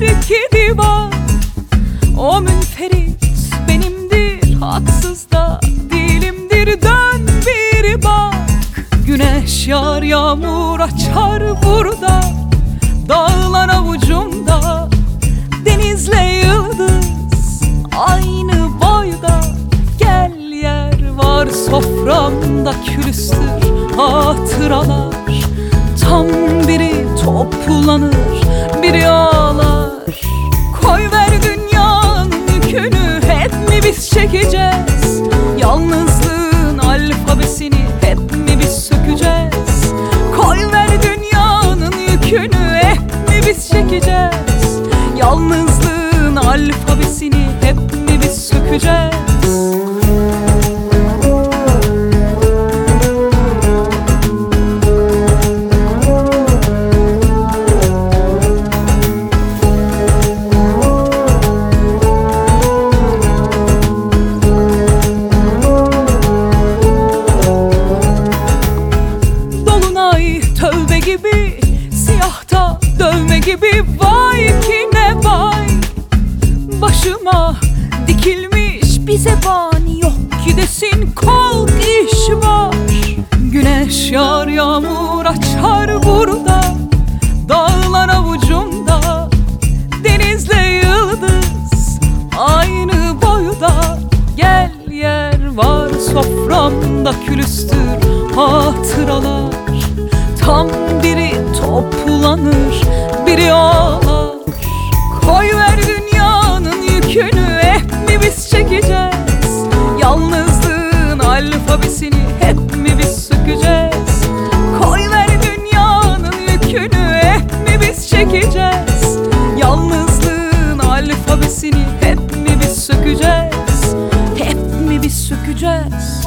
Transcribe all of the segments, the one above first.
belki divan O münferit benimdir haksız da değilimdir. Dön bir bak Güneş yağar yağmur açar burada. Dağlar avucumda Denizle yıldız aynı boyda. Gel yer var soframda külüstür hatıralar çekeceğiz. Yalnızlığın alfabesini hep mi biz sökeceğiz gibi Vay ki ne vay. Başıma dikilmiş bize bani yok ki desin Kalk iş var. Güneş yağar yağmur açar burada Dağlar avucumda. Denizle yıldız Aynı boyda. Gel yer var soframda külüstür hatıralar. Tam biri toplanır biri ağlar Koy ver dünyanın yükünü hep mi biz çekeceğiz? Yalnızlığın alfabesini hep mi biz sökeceğiz? Koy ver dünyanın yükünü hep mi biz çekeceğiz? Yalnızlığın alfabesini hep mi biz sökeceğiz? Hep mi biz sökeceğiz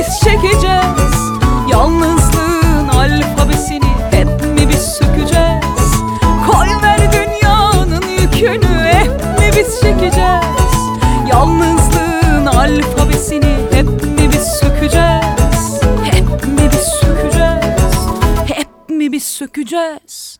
biz çekeceğiz. Yalnızlığın alfabesini hep mi biz sökeceğiz? Koy ver dünyanın yükünü hep mi biz çekeceğiz? Yalnızlığın alfabesini hep mi biz sökeceğiz? Hep mi biz sökeceğiz? Hep mi biz sökeceğiz